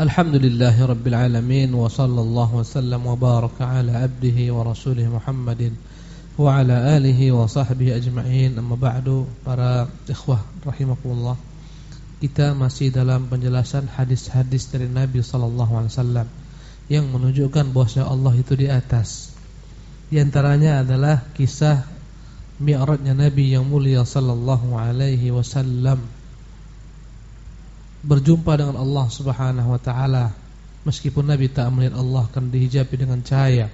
Alhamdulillahi Rabbil Alamin Wa sallallahu wa sallam wa baraka ala abdihi wa rasulih Muhammadin Wa ala alihi wa sahbihi ajma'in. Amma ba'du Para ikhwah rahimakumullah. Kita masih dalam penjelasan hadis-hadis dari Nabi sallallahu alaihi wasallam Yang menunjukkan bahwa Allah itu di atas. Di antaranya adalah kisah Mi'rajnya Nabi yang mulia sallallahu alaihi wasallam berjumpa dengan Allah Subhanahu wa taala meskipun Nabi tak melihat Allah kan dihijabi dengan cahaya.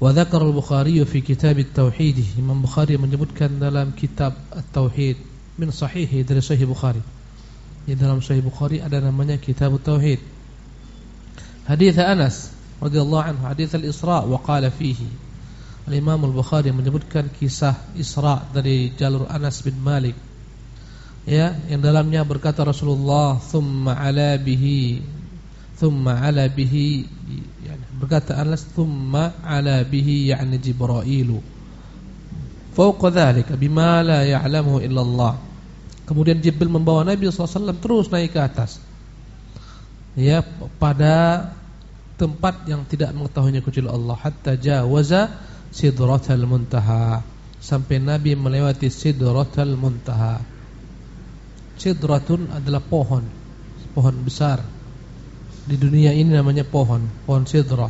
Wa dzakara al-Bukhari fi kitab at-tauhid. Imam Bukhari menyebutkan dalam kitab at-tauhid min sahihi dari sahih Bukhari. Di dalam sahih Bukhari ada namanya kitab at-tauhid. Hadis Anas radhiyallahu anhu hadis al-Isra wa qala fihi Al-Imam Al-Bukhari menyebutkan kisah Isra dari jalur Anas bin Malik ya yang dalamnya berkata Rasulullah thumma ala bihi thumma ala bihi. Yani berkata Anas thumma ala bihi yani Jibrailu. Fawqa dhalika bima la ya'lamu illa Allah kemudian Jibril membawa Nabi SAW terus naik ke atas. Ya pada tempat yang tidak mengetahuinya kecuali Allah. Hatta jawaza Sidratul Muntaha. Sampai Nabi melewati Sidratul Muntaha. Sidratun adalah pohon, pohon besar. Di dunia ini namanya pohon, pohon sidrah.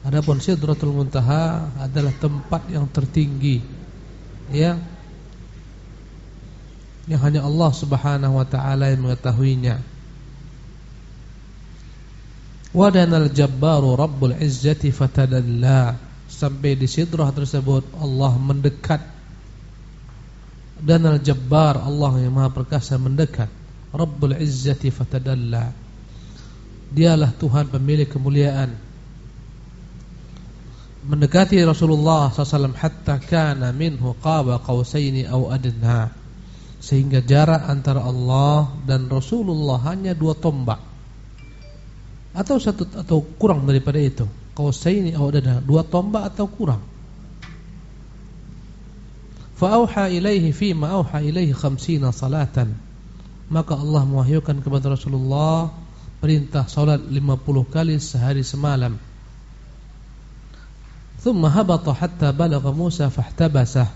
Adapun Sidratul Muntaha adalah tempat yang tertinggi. Ya. Yang hanya Allah Subhanahu wa taala yang mengetahuinya. Wadanal jabbaru rabbul izzati fatadalla sampai di sidrah tersebut Allah mendekat dan al-jabbar Allah yang maha perkasa mendekat. Rabbul Izzati fatadalla. Dialah Tuhan pemilik kemuliaan. Mendekati Rasulullah SAW Hatta kana minhu qaba qawsaini au adna. Sehingga jarak antara Allah dan Rasulullah hanya dua tombak. Atau satu atau kurang daripada itu. Qausaini atau ada dua tombak atau kurang. Fa auha ilaihi fi ma auha ilaihi khamsina salatan. Maka Allah mewahyukan kepada Rasulullah perintah salat 50 kali sehari semalam. Thumma habata hatta balagha Musa fahtabasah.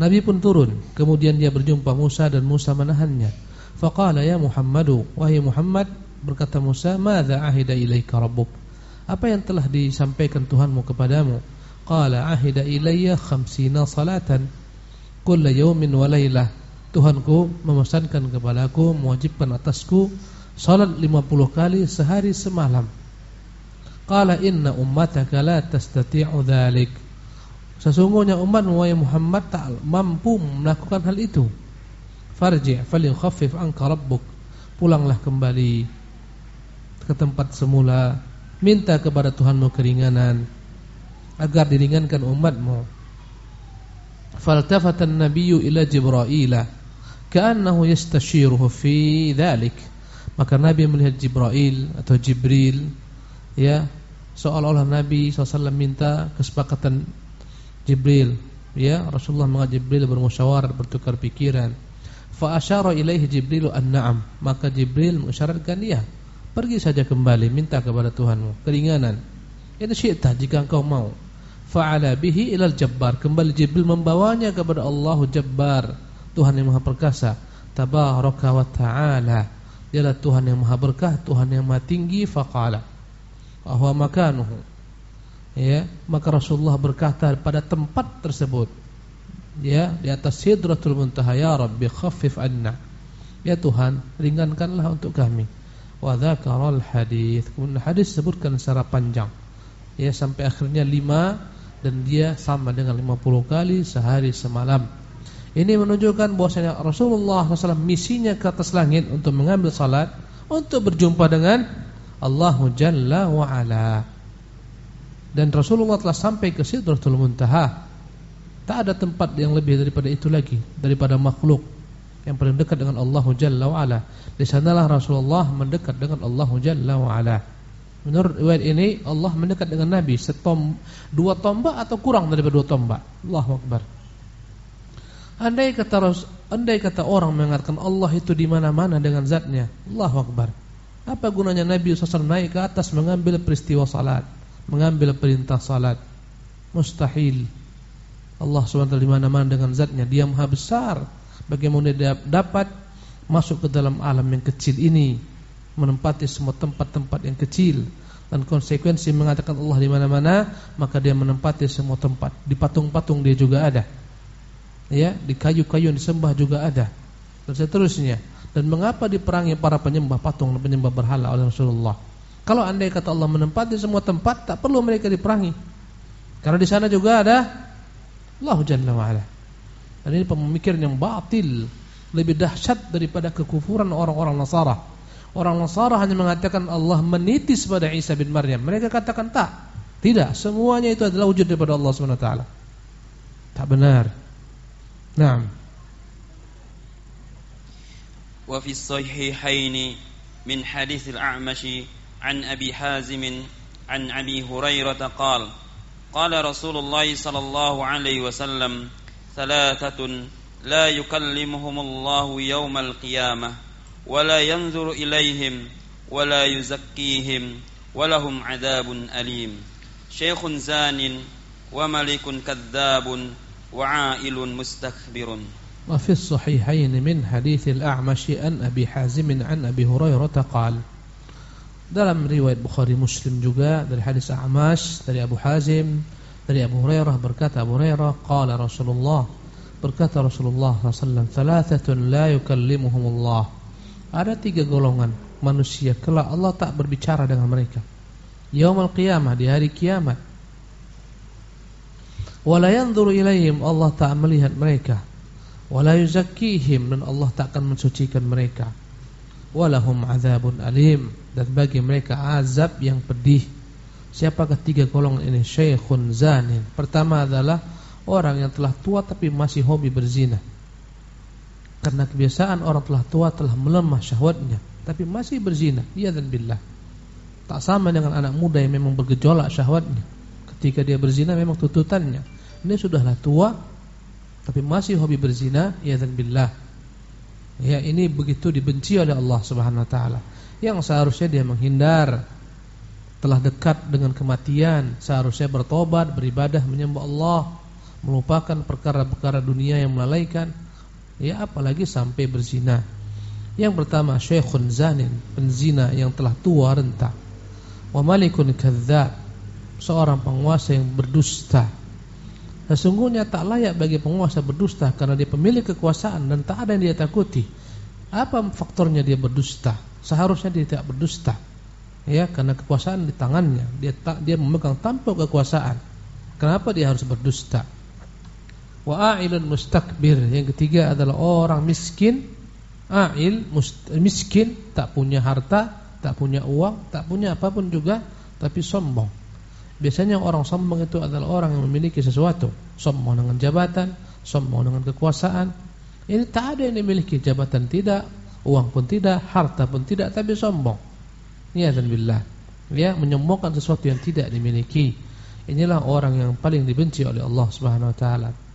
Nabi pun turun, kemudian dia berjumpa Musa dan Musa menahannya. Faqala ya Muhammadu, wahai Muhammad, berkata Musa, "Madza ahida ilaika rabbuk?" Apa yang telah disampaikan Tuhanmu kepadamu? Qala ahida ilayya khamsina salatan kulla yawmin wa laylah. Tuhanku memesankan kepadaku, mewajibkan atasku salat 50 kali sehari semalam. Qala inna ummataka la tastati'u dhalik. Sesungguhnya umatmu wahai Muhammad tak mampu melakukan hal itu. Farji' falyukhaffif anka rabbuk. Pulanglah kembali ke tempat semula Minta kepada Tuhanmu keringanan agar diringankan umatmu. Faltafatan nabiyyu ila Jibril ka'annahu yastashiruhu fi dhalik. Maka Nabi melihat Jibril atau Jibril ya seolah-olah Nabi SAW minta kesepakatan Jibril ya Rasulullah mengajak Jibril bermusyawarah bertukar pikiran fa asyara ilaihi Jibril an-na'am maka Jibril mengisyaratkan ya Pergi saja kembali minta kepada Tuhanmu keringanan. Ini syi'tah jika engkau mau. Fa'ala bihi ilal jabbar. Kembali Jibril membawanya kepada Allahu Jabbar, Tuhan yang Maha Perkasa. Tabaraka wa ta'ala. Dialah Tuhan yang Maha Berkah, Tuhan yang Maha Tinggi faqala. Wa huwa makanuhu. Ya, maka Rasulullah berkata pada tempat tersebut. Ya, di atas Sidratul Muntaha, ya Rabbi khaffif anna. Ya Tuhan, ringankanlah untuk kami wa dzakaral hadis. Kemudian hadis disebutkan secara panjang. Ya sampai akhirnya lima dan dia sama dengan 50 kali sehari semalam. Ini menunjukkan bahwasanya Rasulullah SAW misinya ke atas langit untuk mengambil salat untuk berjumpa dengan Allah Jalla wa ala. Dan Rasulullah telah sampai ke Sidratul Muntaha. Tak ada tempat yang lebih daripada itu lagi daripada makhluk yang paling dekat dengan Allah Jalla wa ala. Di sanalah Rasulullah mendekat dengan Allah Jalla wa ala. Menurut riwayat ini Allah mendekat dengan Nabi setom dua tombak atau kurang daripada dua tombak. Allahu akbar. Andai kata andai kata orang mengatakan Allah itu di mana-mana dengan zatnya, Allahu Akbar. Apa gunanya Nabi SAW naik ke atas mengambil peristiwa salat, mengambil perintah salat? Mustahil. Allah SWT di mana-mana dengan zatnya, dia maha besar. Bagaimana dia dapat masuk ke dalam alam yang kecil ini, menempati semua tempat-tempat yang kecil dan konsekuensi mengatakan Allah di mana-mana, maka dia menempati semua tempat. Di patung-patung dia juga ada. Ya, di kayu-kayu disembah juga ada. Dan seterusnya. Dan mengapa diperangi para penyembah patung dan penyembah berhala oleh Rasulullah? Kalau andai kata Allah menempati semua tempat, tak perlu mereka diperangi. Karena di sana juga ada Allah Jalla wa'ala. Dan ini pemikiran yang batil, lebih dahsyat daripada kekufuran orang-orang Nasara. Orang Nasara hanya mengatakan Allah menitis pada Isa bin Maryam. Mereka katakan tak. Tidak, semuanya itu adalah wujud daripada Allah Subhanahu wa taala. Tak benar. Naam. Wa fi sahihaini min hadits al-A'mashi an Abi Hazim an Abi Hurairah qala qala Rasulullah sallallahu alaihi wasallam thalathatun la yukallimuhumullahu yawmal qiyamah ولا ينظر إليهم ولا يزكيهم ولهم عذاب أليم شيخ زان وملك كذاب وعائل مستكبر وفي الصحيحين من حديث الأعمش أن أبي حازم عن أبي هريرة قال dalam riwayat Bukhari Muslim juga dari hadis A'mash dari Abu Hazim dari Abu Hurairah berkata Abu Hurairah qala Rasulullah berkata Rasulullah sallallahu thalathatun la yukallimuhumullah ada tiga golongan manusia kelak Allah tak berbicara dengan mereka. Yaumul qiyamah di hari kiamat. Wala yanzuru ilaihim Allah tak melihat mereka. Wala yuzakkihim dan Allah tak akan mensucikan mereka. Walahum azabun alim dan bagi mereka azab yang pedih. Siapa ketiga golongan ini? Syekhun zanin. Pertama adalah orang yang telah tua tapi masih hobi berzina karena kebiasaan orang telah tua telah melemah syahwatnya tapi masih berzina iya dan billah. Tak sama dengan anak muda yang memang bergejolak syahwatnya. Ketika dia berzina memang tututannya ini sudahlah tua tapi masih hobi berzina ya dan billah. Ya ini begitu dibenci oleh Allah Subhanahu wa taala. Yang seharusnya dia menghindar. Telah dekat dengan kematian seharusnya bertobat beribadah menyembah Allah. Melupakan perkara-perkara dunia yang melalaikan ya apalagi sampai berzina yang pertama syekhun zanin penzina yang telah tua renta wa malikun kadzdzab seorang penguasa yang berdusta Sesungguhnya tak layak bagi penguasa berdusta karena dia pemilik kekuasaan dan tak ada yang dia takuti. Apa faktornya dia berdusta? Seharusnya dia tidak berdusta. Ya, karena kekuasaan di tangannya. Dia tak dia memegang tampuk kekuasaan. Kenapa dia harus berdusta? Wa a'ilun mustakbir. Yang ketiga adalah orang miskin. A'il miskin, tak punya harta, tak punya uang, tak punya apa pun juga, tapi sombong. Biasanya orang sombong itu adalah orang yang memiliki sesuatu. Sombong dengan jabatan Sombong dengan kekuasaan. Ini tak ada yang dimiliki. Jabatan tidak, uang pun tidak, harta pun tidak Tapi sombong. Ya dan billah Ya menyombongkan sesuatu yang tidak dimiliki. Inilah orang yang paling dibenci oleh Allah subhanahu wa ta'ala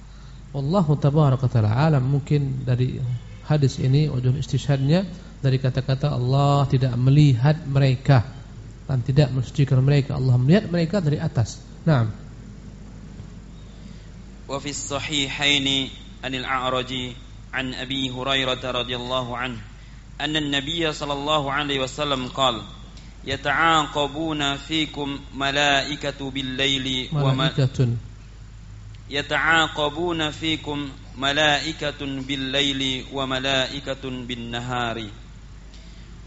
Allah tabaraka ta'ala alam Mungkin dari hadis ini Ujung istishadnya Dari kata-kata Allah tidak melihat mereka dan tidak mensucikan mereka Allah melihat mereka dari atas Naam وفي الصحيحين عن الأعرج عن أبي هريرة رضي الله عنه أن النبي صلى الله عليه وسلم قال يتعاقبون فيكم ملائكة بالليل ملائكة يتعاقبون فيكم ملائكة بالليل وملائكة بالنهار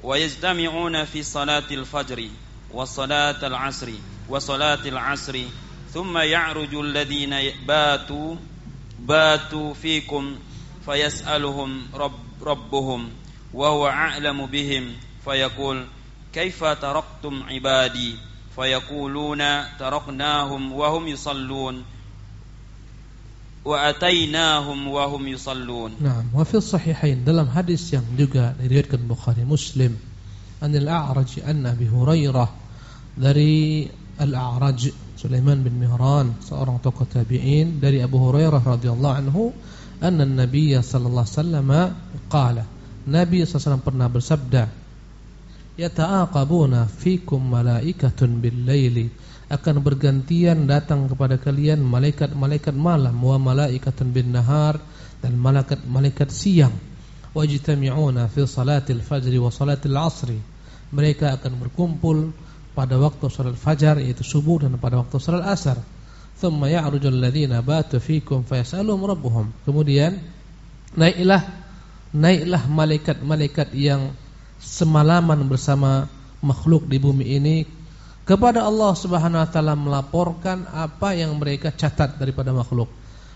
ويجتمعون في صلاة الفجر وصلاة العصر وصلاة العصر ثم يعرج الذين باتوا باتوا فيكم فيسألهم رب ربهم وهو أعلم بهم فيقول كيف تركتم عبادي فيقولون تركناهم وهم يصلون وأتيناهم وهم يصلون نعم وفي الصحيحين dalam hadis yang juga diriwayatkan Bukhari Muslim Anil A'raj an Abi Hurairah dari Al-A'raj Sulaiman bin Mihran seorang tokoh tabi'in dari Abu Hurairah radhiyallahu anhu anna Nabi sallallahu alaihi wasallam qala Nabi sallallahu pernah bersabda Yata'aqabuna fikum malaikatun bil laili akan bergantian datang kepada kalian malaikat-malaikat malam wa malaikatun bin nahar dan malaikat-malaikat siang. Wajtami'una fi salatil fajri wa salatil asri. Mereka akan berkumpul pada waktu salat fajar yaitu subuh dan pada waktu salat asar. Thumma ya'ruju alladziina batu fikum fayasaluhum rabbuhum. Kemudian naiklah naiklah malaikat-malaikat yang semalaman bersama makhluk di bumi ini kepada Allah Subhanahu wa taala melaporkan apa yang mereka catat daripada makhluk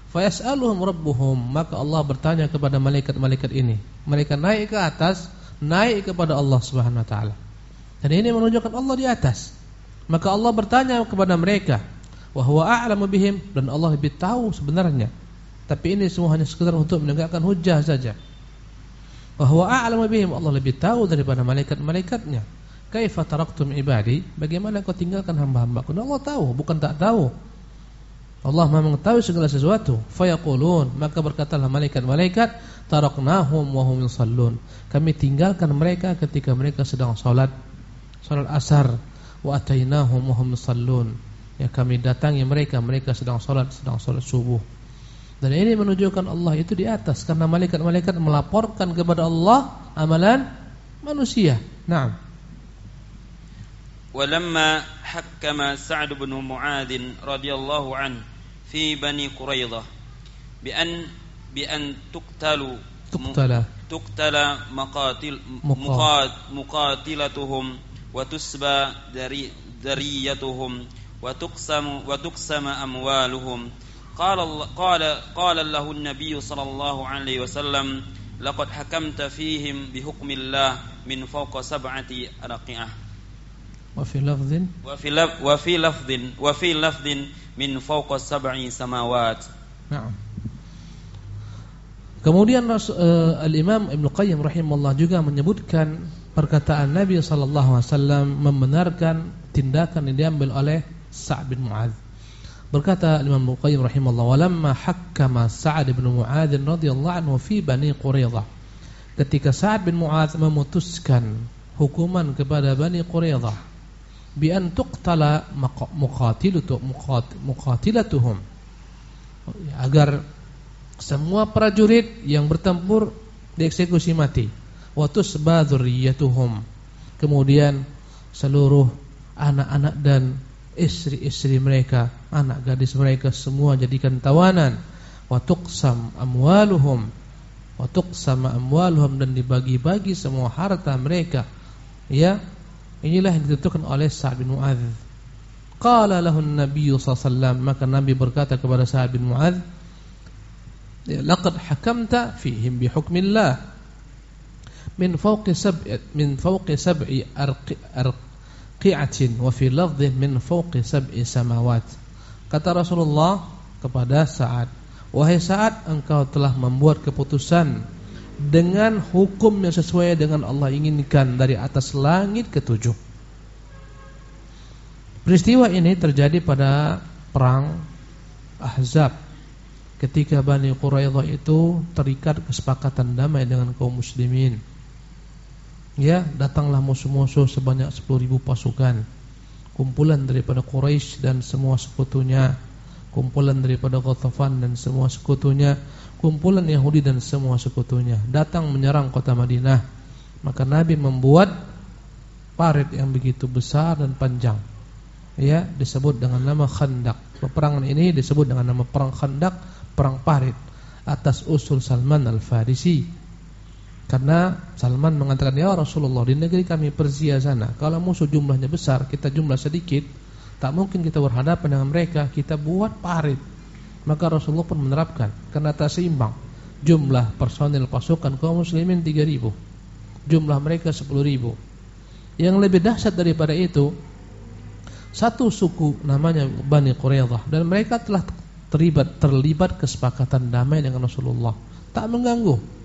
Fayasaluhum rabbuhum maka Allah bertanya kepada malaikat-malaikat ini. Mereka naik ke atas, naik kepada Allah Subhanahu wa taala. Dan ini menunjukkan Allah di atas. Maka Allah bertanya kepada mereka, wa huwa a'lamu bihim dan Allah lebih tahu sebenarnya. Tapi ini semua hanya sekedar untuk menegakkan hujah saja. Wa huwa a'lamu bihim Allah lebih tahu daripada malaikat-malaikatnya. Kaifa taraktum ibadi? Bagaimana kau tinggalkan hamba-hambaku? Allah tahu, bukan tak tahu. Allah Maha mengetahui segala sesuatu. Fayaqulun, maka berkatalah malaikat-malaikat, taraknahum wa hum yusallun. Kami tinggalkan mereka ketika mereka sedang salat salat asar wa atainahum wa hum yusallun. Ya kami datangi mereka, mereka sedang salat, sedang salat subuh. Dan ini menunjukkan Allah itu di atas karena malaikat-malaikat melaporkan kepada Allah amalan manusia. Naam. Walamma hakama Sa'd bin Mu'adz radhiyallahu an fi Bani Quraidah bi an bi an tuqtalu tuqtala tuqtala maqatil muqat muqatilatuhum wa tusba dari dariyatuhum wa tuqsam wa tuqsama amwaluhum قال قال قال له النبي صلى الله عليه وسلم لقد حكمت فيهم بحكم الله من فوق سبعة أرقعة وفي لفظ وفي لفظ وفي لفظ وفي لفظ من فوق السبع سماوات نعم Kemudian uh, Al-Imam Ibn Qayyim rahimahullah juga menyebutkan perkataan Nabi sallallahu alaihi wasallam membenarkan tindakan yang diambil oleh Sa'ad bin Mu'adz. Berkata Imam Ibn Qayyim rahimahullah, "Walamma hakkama Sa'ad bin Mu'adz radhiyallahu anhu fi Bani Quraidah." Ketika Sa'ad bin Mu'adz memutuskan hukuman kepada Bani Quraidah bi an tuqtala muqatilatu muqatilatuhum. Agar semua prajurit yang bertempur dieksekusi mati. Wa tusba dzurriyyatuhum kemudian seluruh anak-anak dan istri-istri mereka anak gadis mereka semua jadikan tawanan wa tuqsam amwaluhum wa tuqsam amwaluhum dan dibagi-bagi semua harta mereka ya Inilah yang ditentukan oleh Sa'ad bin Mu'adz. Qala lahu an-nabiy sallallahu maka Nabi berkata kepada Sa'ad bin Mu'adz, "Laqad hakamta fihim bi hukmillah min fawqi sab'i min fawqi sab'i arqi'atin wa fi lafdhin min fawqi sab'i samawat." Kata Rasulullah kepada Sa'ad, "Wahai Sa'ad, engkau telah membuat keputusan dengan hukum yang sesuai dengan Allah inginkan dari atas langit ketujuh. Peristiwa ini terjadi pada perang Ahzab ketika Bani Quraidah itu terikat kesepakatan damai dengan kaum muslimin. Ya, datanglah musuh-musuh sebanyak 10.000 pasukan. Kumpulan daripada Quraisy dan semua sekutunya, kumpulan daripada Ghatafan dan semua sekutunya kumpulan Yahudi dan semua sekutunya datang menyerang kota Madinah. Maka Nabi membuat parit yang begitu besar dan panjang. Ya, disebut dengan nama Khandaq. Peperangan ini disebut dengan nama perang Khandaq, perang parit atas usul Salman Al-Farisi. Karena Salman mengatakan, "Ya Rasulullah, di negeri kami Persia sana, kalau musuh jumlahnya besar, kita jumlah sedikit, tak mungkin kita berhadapan dengan mereka, kita buat parit." Maka Rasulullah pun menerapkan karena tak seimbang jumlah personil pasukan kaum muslimin 3000. Jumlah mereka 10000. Yang lebih dahsyat daripada itu satu suku namanya Bani Quraidah dan mereka telah terlibat terlibat kesepakatan damai dengan Rasulullah. Tak mengganggu.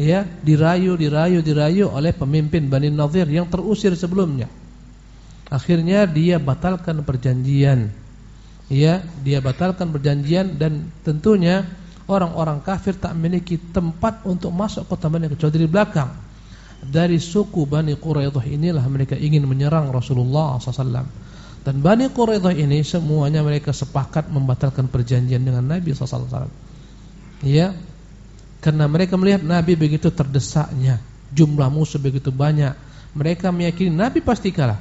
Ya, dirayu, dirayu, dirayu oleh pemimpin Bani Nadir yang terusir sebelumnya. Akhirnya dia batalkan perjanjian ya dia batalkan perjanjian dan tentunya orang-orang kafir tak memiliki tempat untuk masuk kota Madinah kecuali dari belakang. Dari suku Bani Quraidah inilah mereka ingin menyerang Rasulullah SAW. Dan Bani Quraidah ini semuanya mereka sepakat membatalkan perjanjian dengan Nabi SAW. Ya, karena mereka melihat Nabi begitu terdesaknya, jumlah musuh begitu banyak, mereka meyakini Nabi pasti kalah.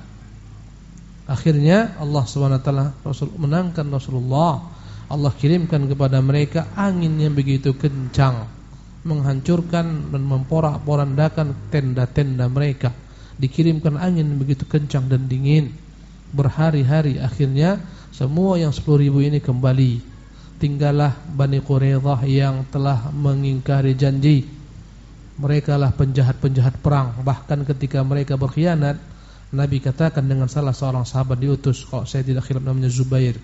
Akhirnya Allah SWT Rasul menangkan Rasulullah. Allah kirimkan kepada mereka angin yang begitu kencang, menghancurkan dan memporak-porandakan tenda-tenda mereka. Dikirimkan angin yang begitu kencang dan dingin. Berhari-hari akhirnya semua yang 10 ribu ini kembali tinggallah Bani Quraidah yang telah mengingkari janji. Mereka lah penjahat-penjahat perang. Bahkan ketika mereka berkhianat, Nabi katakan dengan salah seorang sahabat diutus, kalau saya tidak khilaf namanya Zubair.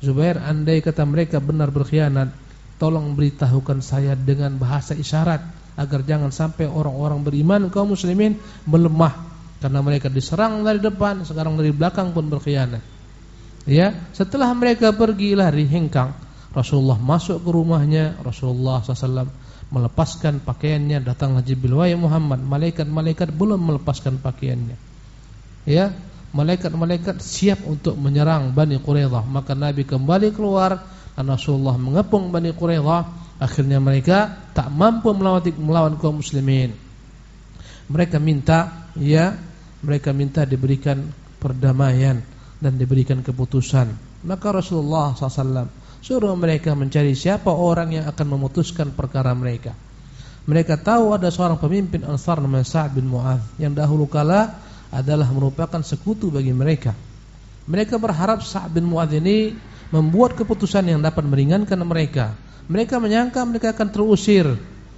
Zubair, andai kata mereka benar berkhianat, tolong beritahukan saya dengan bahasa isyarat agar jangan sampai orang-orang beriman kaum muslimin melemah karena mereka diserang dari depan, sekarang dari belakang pun berkhianat. Ya, setelah mereka pergi lari hengkang, Rasulullah masuk ke rumahnya, Rasulullah SAW melepaskan pakaiannya, datanglah Jibril, wahai Muhammad, malaikat-malaikat belum melepaskan pakaiannya. Ya, malaikat-malaikat siap untuk menyerang Bani Quraidah. Maka Nabi kembali keluar dan Rasulullah mengepung Bani Quraidah. Akhirnya mereka tak mampu melawan melawan kaum muslimin. Mereka minta, ya, mereka minta diberikan perdamaian dan diberikan keputusan. Maka Rasulullah SAW suruh mereka mencari siapa orang yang akan memutuskan perkara mereka. Mereka tahu ada seorang pemimpin Ansar namanya Sa'ad bin Mu'adh yang dahulu kala adalah merupakan sekutu bagi mereka. Mereka berharap Sa'ad bin Mu'adh ini membuat keputusan yang dapat meringankan mereka. Mereka menyangka mereka akan terusir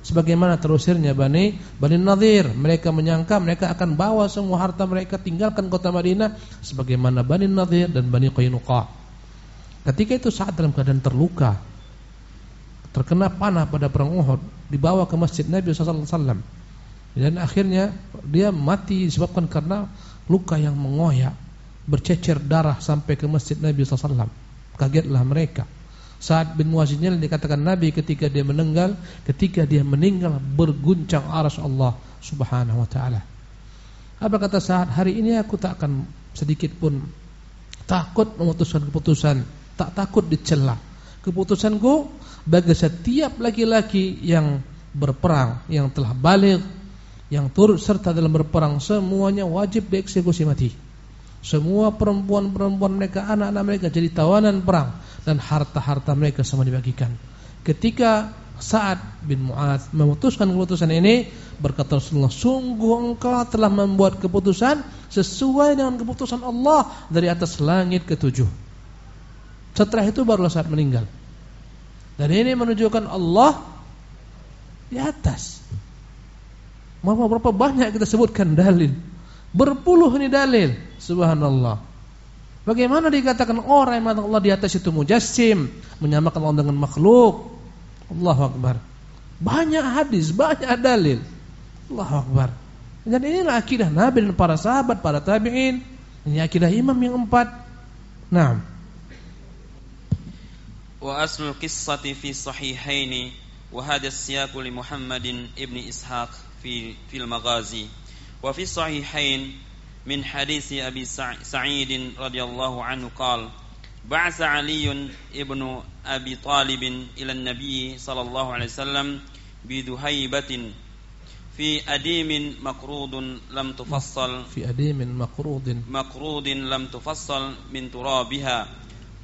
sebagaimana terusirnya Bani Bani Nadir. Mereka menyangka mereka akan bawa semua harta mereka tinggalkan kota Madinah sebagaimana Bani Nadir dan Bani Qainuqa. Ketika itu saat dalam keadaan terluka, terkena panah pada perang Uhud, dibawa ke masjid Nabi sallallahu alaihi wasallam. Dan akhirnya dia mati disebabkan karena luka yang mengoyak, bercecer darah sampai ke masjid Nabi sallallahu alaihi wasallam. Kagetlah mereka. Saat bin Muazin dikatakan Nabi ketika dia meninggal, ketika dia meninggal berguncang aras Allah Subhanahu wa taala. Apa kata saat hari ini aku tak akan sedikit pun takut memutuskan keputusan, tak takut dicela. Keputusanku bagi setiap laki-laki yang berperang, yang telah balik, yang turut serta dalam berperang semuanya wajib dieksekusi mati. Semua perempuan-perempuan mereka, anak-anak mereka jadi tawanan perang dan harta-harta mereka semua dibagikan. Ketika Sa'ad bin Mu'ad memutuskan keputusan ini, berkata Rasulullah, sungguh engkau telah membuat keputusan sesuai dengan keputusan Allah dari atas langit ketujuh. Setelah itu barulah saat meninggal. Dan ini menunjukkan Allah di atas. Mau berapa banyak kita sebutkan dalil Berpuluh ini dalil. Subhanallah. Bagaimana dikatakan orang yang mengatakan Allah di atas itu mujassim, menyamakan Allah dengan makhluk? Allah Akbar. Banyak hadis, banyak dalil. Allah Akbar. Dan inilah akidah Nabi dan para sahabat, para tabi'in. Ini akidah imam yang empat. Nah. Wa aslul kisati fi sahihaini wa hadis siyaku li Muhammadin ibni Ishaq fi fil maghazi. Wa fi sahihain من حديث أبي سعيد رضي الله عنه قال بعث علي ابن أبي طالب إلى النبي صلى الله عليه وسلم بذهيبة في أديم مقروض لم تفصل. في أديم مقروض مقروض لم تفصل من ترابها.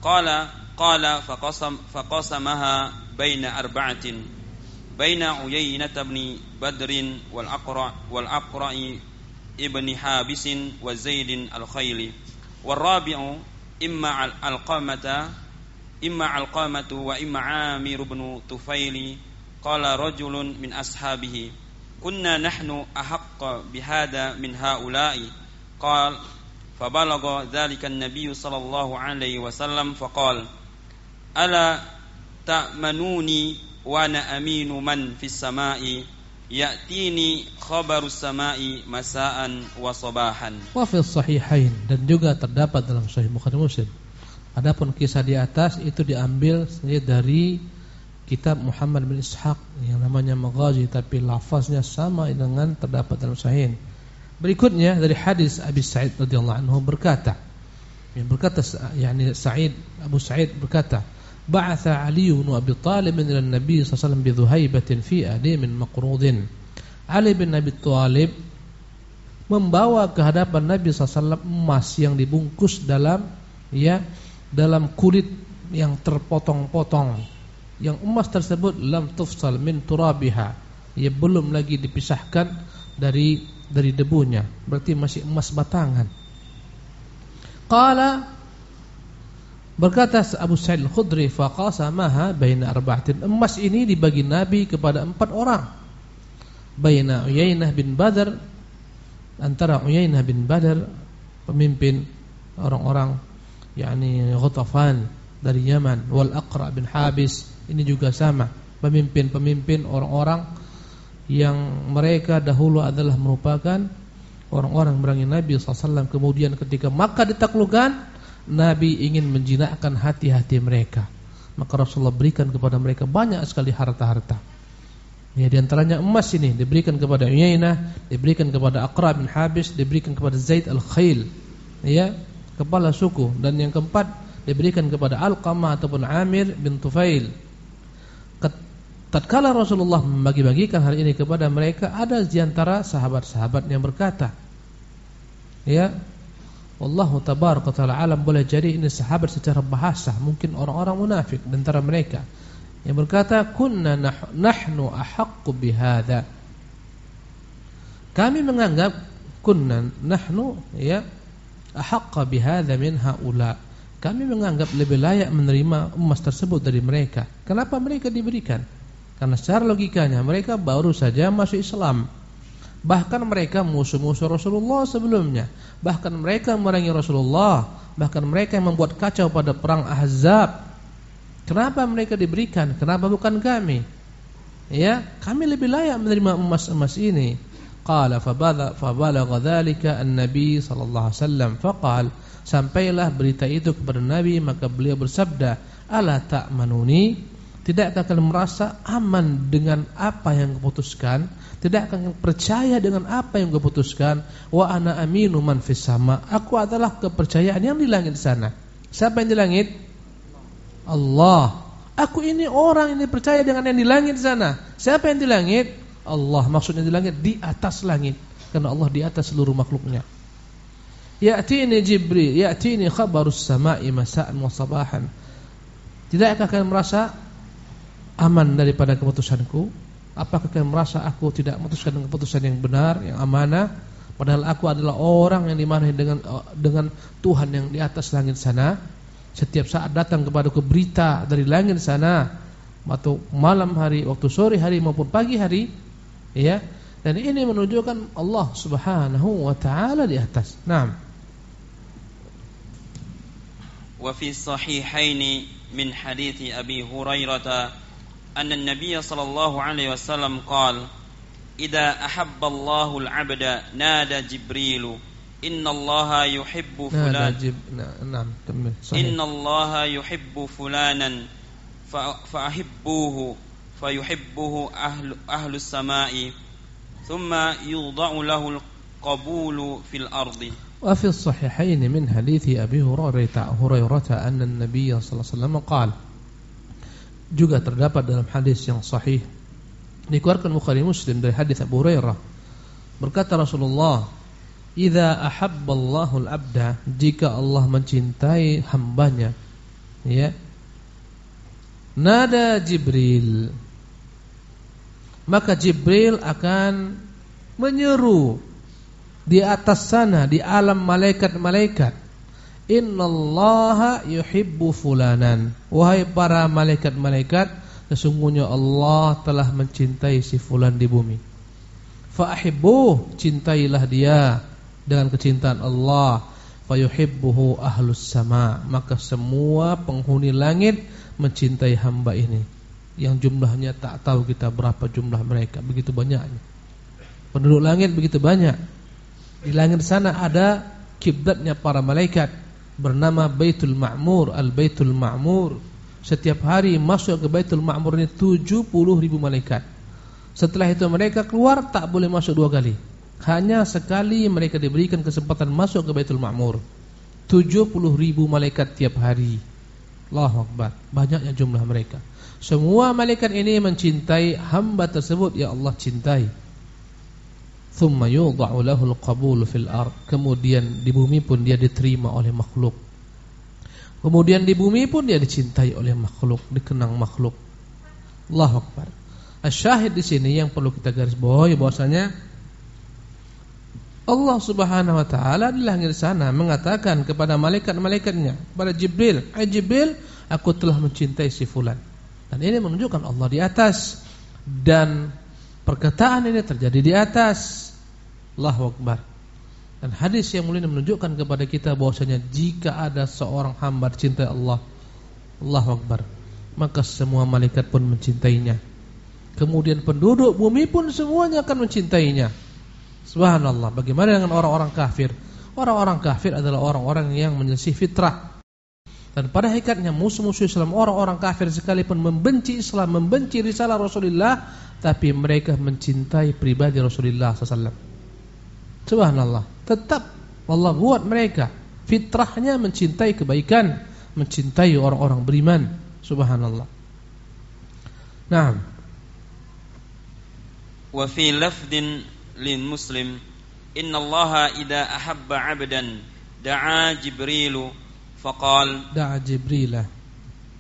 قال قال فقسم فقسمها بين أربعة بين عيينة بن بدر والأقرع والأقرع ابن حابس وزيد الخيل والرابع إما القامة إما القامة وإما عامر بن طفيل. قال رجل من أصحابه كنا نحن أحق بهذا من هؤلاء؟ قال فبلغ ذلك النبي صلى الله عليه وسلم فقال ألا تأمنوني وأنا أمين من في السماء؟ Ya'tini khabarus sama'i masaan wa sabahan. Wa fi sahihain dan juga terdapat dalam sahih Bukhari Muslim. Adapun kisah di atas itu diambil dari kitab Muhammad bin Ishaq yang namanya Maghazi tapi lafaznya sama dengan terdapat dalam sahih. Berikutnya dari hadis Abi Sa'id radhiyallahu anhu berkata, yang berkata yakni Sa'id Abu Sa'id berkata, "Ba'atha Ali bin Abi Thalib ila Nabi sallallahu alaihi wasallam bi dhuhaibatin fi adimin maqrudin." Ali bin Abi Thalib membawa ke hadapan Nabi SAW emas yang dibungkus dalam ya dalam kulit yang terpotong-potong. Yang emas tersebut lam tufsal min turabiha. Ia belum lagi dipisahkan dari dari debunya. Berarti masih emas batangan. Qala berkata Abu Sa'id Al-Khudri faqasamaha baina arba'atin. Emas ini dibagi Nabi kepada empat orang. Baina Uyainah bin Badar antara Uyainah bin Badar pemimpin orang-orang yakni Ghatafan dari Yaman wal Aqra bin Habis ini juga sama pemimpin-pemimpin orang-orang yang mereka dahulu adalah merupakan orang-orang merangi Nabi SAW kemudian ketika maka ditaklukkan Nabi ingin menjinakkan hati-hati mereka. Maka Rasulullah berikan kepada mereka banyak sekali harta-harta. Ya di antaranya emas ini diberikan kepada Uyainah diberikan kepada Aqra bin Habis diberikan kepada Zaid al-Khail ya kepala suku. Dan yang keempat diberikan kepada Al-Qamah ataupun Amir bin Tufail. Tatkala Rasulullah membagi-bagikan hal ini kepada mereka ada di antara sahabat-sahabat yang berkata ya wallahu tabaraka taala alam. Boleh jadi ini sahabat secara bahasa mungkin orang-orang munafik di antara mereka yang berkata kunna nahnu ahaqqu bihadza kami menganggap kunna nahnu ya ahaqqa bihadza min haula. Kami menganggap lebih layak menerima emas tersebut dari mereka. Kenapa mereka diberikan? Karena secara logikanya mereka baru saja masuk Islam. Bahkan mereka musuh-musuh Rasulullah sebelumnya. Bahkan mereka merangi Rasulullah. Bahkan mereka yang membuat kacau pada perang Ahzab. Kenapa mereka diberikan? Kenapa bukan kami? Ya, kami lebih layak menerima emas-emas ini. Qala fabalagha dzalika an-nabi sallallahu alaihi wasallam faqal sampailah berita itu kepada Nabi maka beliau bersabda ala ta'manuni tidak akan merasa aman dengan apa yang keputuskan, tidak akan percaya dengan apa yang keputuskan. Wa ana aminu man fis sama. Aku adalah kepercayaan yang di langit sana. Siapa yang di langit? Allah. Aku ini orang yang percaya dengan yang di langit sana. Siapa yang di langit? Allah. Maksudnya di langit di atas langit. Karena Allah di atas seluruh makhluknya. Ya'tini Jibril, ya'tini khabarus sama'i masa'an wa sabahan. Tidak akan merasa aman daripada keputusanku? Apakah kalian merasa aku tidak memutuskan keputusan yang benar, yang amanah? Padahal aku adalah orang yang dimarahi dengan dengan Tuhan yang di atas langit sana. Setiap saat datang kepadaku berita dari langit sana, waktu malam hari, waktu sore hari maupun pagi hari, ya. Dan ini menunjukkan Allah Subhanahu wa taala di atas. Naam. Wa fi sahihaini min hadithi Abi Hurairah أن النبي صلى الله عليه وسلم قال إذا أحب الله العبد نادى جبريل إن الله يحب فلان جب... نعم كمل صحيح. إن الله يحب فلانا فأحبوه فيحبه أهل, أهل السماء ثم يوضع له القبول في الأرض وفي الصحيحين من حديث أبي هريرة أن النبي صلى الله عليه وسلم قال juga terdapat dalam hadis yang sahih. Dikeluarkan Bukhari Muslim dari hadis Abu Hurairah. Berkata Rasulullah idza ahabballahu al-abda jika Allah mencintai hambanya ya. Nada Jibril. Maka Jibril akan menyeru di atas sana di alam malaikat-malaikat Innallaha yuhibbu fulanan. Wahai para malaikat-malaikat, sesungguhnya Allah telah mencintai si fulan di bumi. Fa'ahibbuh, cintailah dia dengan kecintaan Allah. Fayuhibbuhu ahlus sama. Maka semua penghuni langit mencintai hamba ini. Yang jumlahnya tak tahu kita berapa jumlah mereka, begitu banyaknya. Penduduk langit begitu banyak. Di langit sana ada kiblatnya para malaikat bernama Baitul Ma'mur, Al-Baitul Ma'mur setiap hari masuk ke Baitul Ma'mur ini 70 ribu malaikat. Setelah itu mereka keluar tak boleh masuk dua kali. Hanya sekali mereka diberikan kesempatan masuk ke Baitul Ma'mur. 70 ribu malaikat tiap hari. Allahu Akbar. Banyaknya jumlah mereka. Semua malaikat ini mencintai hamba tersebut ya Allah cintai. Fil. Kemudian di bumi pun dia diterima oleh makhluk. Kemudian di bumi pun dia dicintai oleh makhluk, dikenang makhluk. Allahu Akbar. Asyahid di sini yang perlu kita garis bawahi bahwasanya Allah Subhanahu wa taala di langit sana mengatakan kepada malaikat-malaikatnya, kepada Jibril, "Hai Jibril, aku telah mencintai si fulan." Dan ini menunjukkan Allah di atas dan perkataan ini terjadi di atas. Allahu Akbar. Dan hadis yang mulia menunjukkan kepada kita bahwasanya jika ada seorang hamba cinta Allah, Allahu Akbar, maka semua malaikat pun mencintainya. Kemudian penduduk bumi pun semuanya akan mencintainya. Subhanallah. Bagaimana dengan orang-orang kafir? Orang-orang kafir adalah orang-orang yang menyelisih fitrah. Dan pada hakikatnya musuh-musuh Islam, orang-orang kafir sekalipun membenci Islam, membenci risalah Rasulullah, tapi mereka mencintai pribadi Rasulullah SAW. Subhanallah. Tetap Allah buat mereka fitrahnya mencintai kebaikan, mencintai orang-orang beriman. Subhanallah. Nah, Wa fi lafdin lin Muslim, "Inna Allah ida ahabba 'abdan da'a Jibrilu" فقال دعا جبريل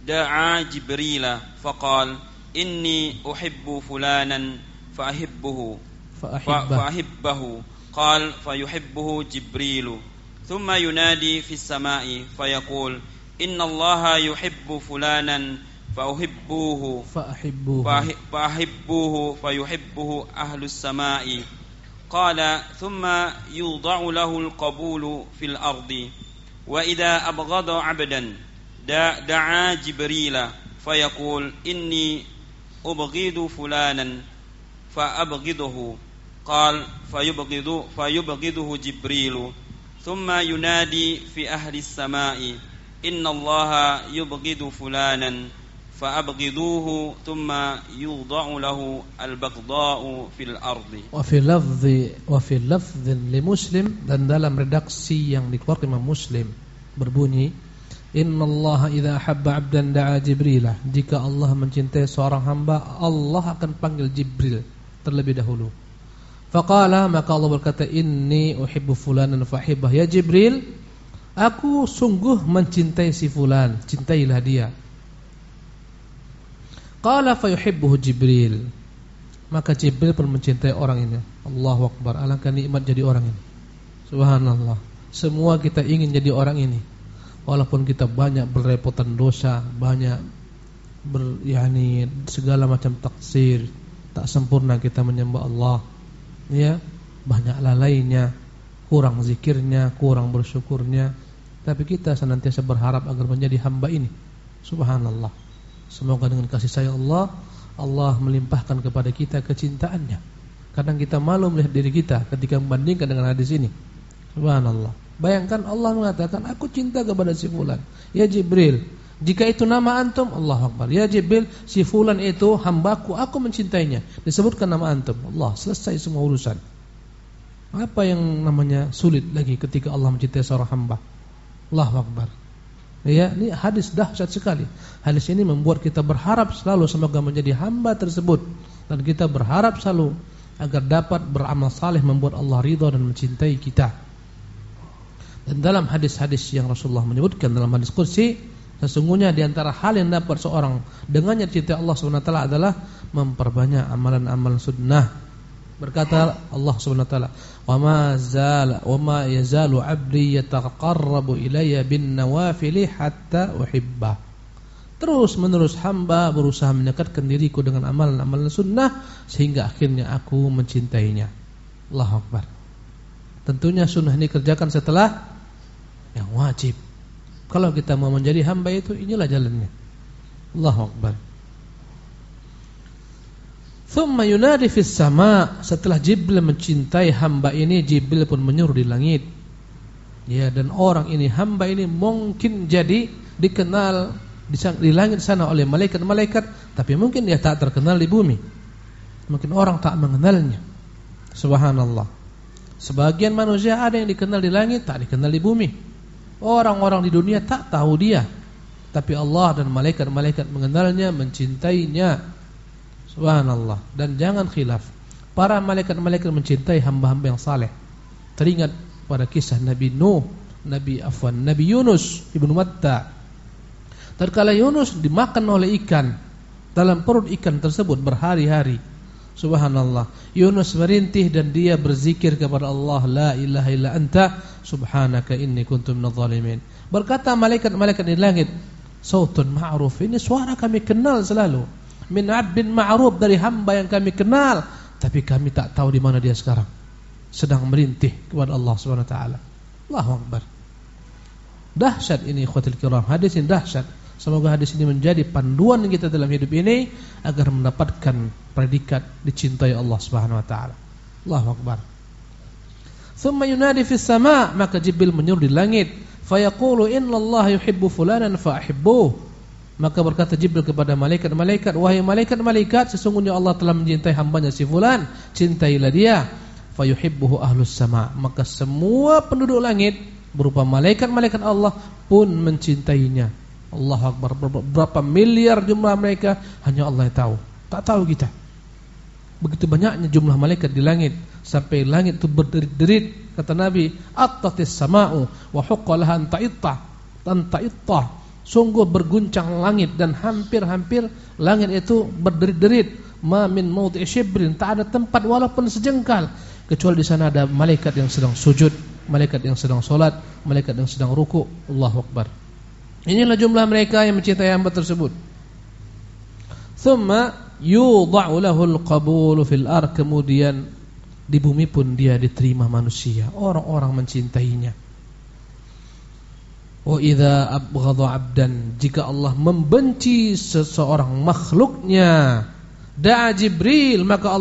دعا جبريل فقال إني أحب فلانا فأحبه فأحبه, فأحبه قال فيحبه جبريل ثم ينادي في السماء فيقول إن الله يحب فلانا فأحبوه فأحبوه فأحبوه فيحبه أهل السماء قال ثم يوضع له القبول في الأرض wa idza abghada 'abdan da'a jibrila fayaqul inni ubghidu fulanan fa abghiduhu qal fayubghidu fayubghiduhu jibrilu. Thumma yunadi fi ahli as-sama'i inna allaha yubghidu fulanan. فأبغضوه ثم يوضع له البغضاء في الأرض وفي لفظ وفي لفظ لمسلم dan dalam redaksi yang dikeluarkan Imam Muslim berbunyi Inna Allah idza habba 'abdan da'a Jibril jika Allah mencintai seorang hamba Allah akan panggil Jibril terlebih dahulu Faqala maka Allah berkata inni uhibbu fulanan fahibbah ya Jibril aku sungguh mencintai si fulan cintailah dia Qala fayuhibbuhu Jibril. Maka Jibril pun mencintai orang ini. Allahu Akbar. Alangkah nikmat jadi orang ini. Subhanallah. Semua kita ingin jadi orang ini. Walaupun kita banyak berrepotan dosa, banyak ber, yani segala macam taksir, tak sempurna kita menyembah Allah. Ya, banyak lalainya, kurang zikirnya, kurang bersyukurnya. Tapi kita senantiasa berharap agar menjadi hamba ini. Subhanallah. Semoga dengan kasih sayang Allah Allah melimpahkan kepada kita kecintaannya. Kadang kita malu melihat diri kita Ketika membandingkan dengan hadis ini. Subhanallah. Bayangkan Allah mengatakan Aku cinta kepada si Fulan. Ya Jibril Jika itu nama antum Allah Akbar. Ya Jibril Si Fulan itu hambaku Aku mencintainya. Disebutkan nama antum. Allah selesai semua urusan. Apa yang namanya sulit lagi Ketika Allah mencintai seorang hamba? Allah Akbar Ya, ini hadis dahsyat sekali. Hadis ini membuat kita berharap selalu semoga menjadi hamba tersebut dan kita berharap selalu agar dapat beramal saleh membuat Allah ridha dan mencintai kita. Dan dalam hadis-hadis yang Rasulullah menyebutkan dalam hadis kursi sesungguhnya di antara hal yang dapat seorang dengannya cinta Allah Subhanahu wa taala adalah memperbanyak amalan-amalan sunnah Berkata Allah Subhanahu wa taala, "Wa ma zala wa ma yazalu 'abdi yataqarrabu ilayya bin nawafil hatta uhibba." Terus menerus hamba berusaha mendekatkan diriku dengan amalan-amalan sunnah sehingga akhirnya aku mencintainya. Allahu Akbar. Tentunya sunnah ini kerjakan setelah yang wajib. Kalau kita mau menjadi hamba itu inilah jalannya. Allahu Akbar. Thumma yunadi fis sama Setelah Jibril mencintai hamba ini Jibril pun menyuruh di langit Ya dan orang ini hamba ini mungkin jadi dikenal di langit sana oleh malaikat-malaikat, tapi mungkin dia tak terkenal di bumi. Mungkin orang tak mengenalnya. Subhanallah. Sebagian manusia ada yang dikenal di langit, tak dikenal di bumi. Orang-orang di dunia tak tahu dia. Tapi Allah dan malaikat-malaikat mengenalnya, mencintainya. Subhanallah. Dan jangan khilaf. Para malaikat-malaikat mencintai hamba-hamba yang saleh. Teringat pada kisah Nabi Nuh, Nabi Afwan, Nabi Yunus ibnu Matta Tatkala Yunus dimakan oleh ikan dalam perut ikan tersebut berhari-hari. Subhanallah. Yunus merintih dan dia berzikir kepada Allah, la ilaha illa anta subhanaka inni kuntu minadh dhalimin. Berkata malaikat-malaikat di langit, sautun ma'ruf. Ini suara kami kenal selalu. Min 'abdin ma'ruf dari hamba yang kami kenal, tapi kami tak tahu di mana dia sekarang. Sedang merintih kepada Allah Subhanahu wa taala. Allahu akbar. Dahsyat ini ikhwatul kiram. Hadis ini dahsyat. Semoga hadis ini menjadi panduan kita dalam hidup ini agar mendapatkan predikat dicintai Allah Subhanahu wa taala. Allahu akbar. Thumma yunadi fis sama' maka Jibril menyuruh di langit, fayaqulu innallaha yuhibbu fulanan fa'hibbuh. Maka berkata Jibril kepada malaikat-malaikat, wahai malaikat-malaikat, sesungguhnya Allah telah mencintai hambanya si fulan, cintailah dia. Fayuhibbuhu ahlus sama'. Maka semua penduduk langit berupa malaikat-malaikat Allah pun mencintainya. Allah Akbar berapa miliar jumlah mereka hanya Allah yang tahu. Tak tahu kita. Begitu banyaknya jumlah malaikat di langit sampai langit itu berderit-derit kata Nabi attatis sama'u wa huqqalaha ta'itta an ta'itta sungguh berguncang langit dan hampir-hampir langit itu berderit-derit. Ma min shibrin tak ada tempat walaupun sejengkal. Kecuali di sana ada malaikat yang sedang sujud malaikat yang sedang solat malaikat yang sedang ruku. Allahu Akbar. Inilah jumlah mereka yang mencintai hamba tersebut. Thumma yudha'u lahul qabulu fil ar kemudian di bumi pun dia diterima manusia, orang-orang mencintainya. Wa idza abghadha 'abdan jika Allah membenci seseorang makhluknya, da'a Jibril maka Allah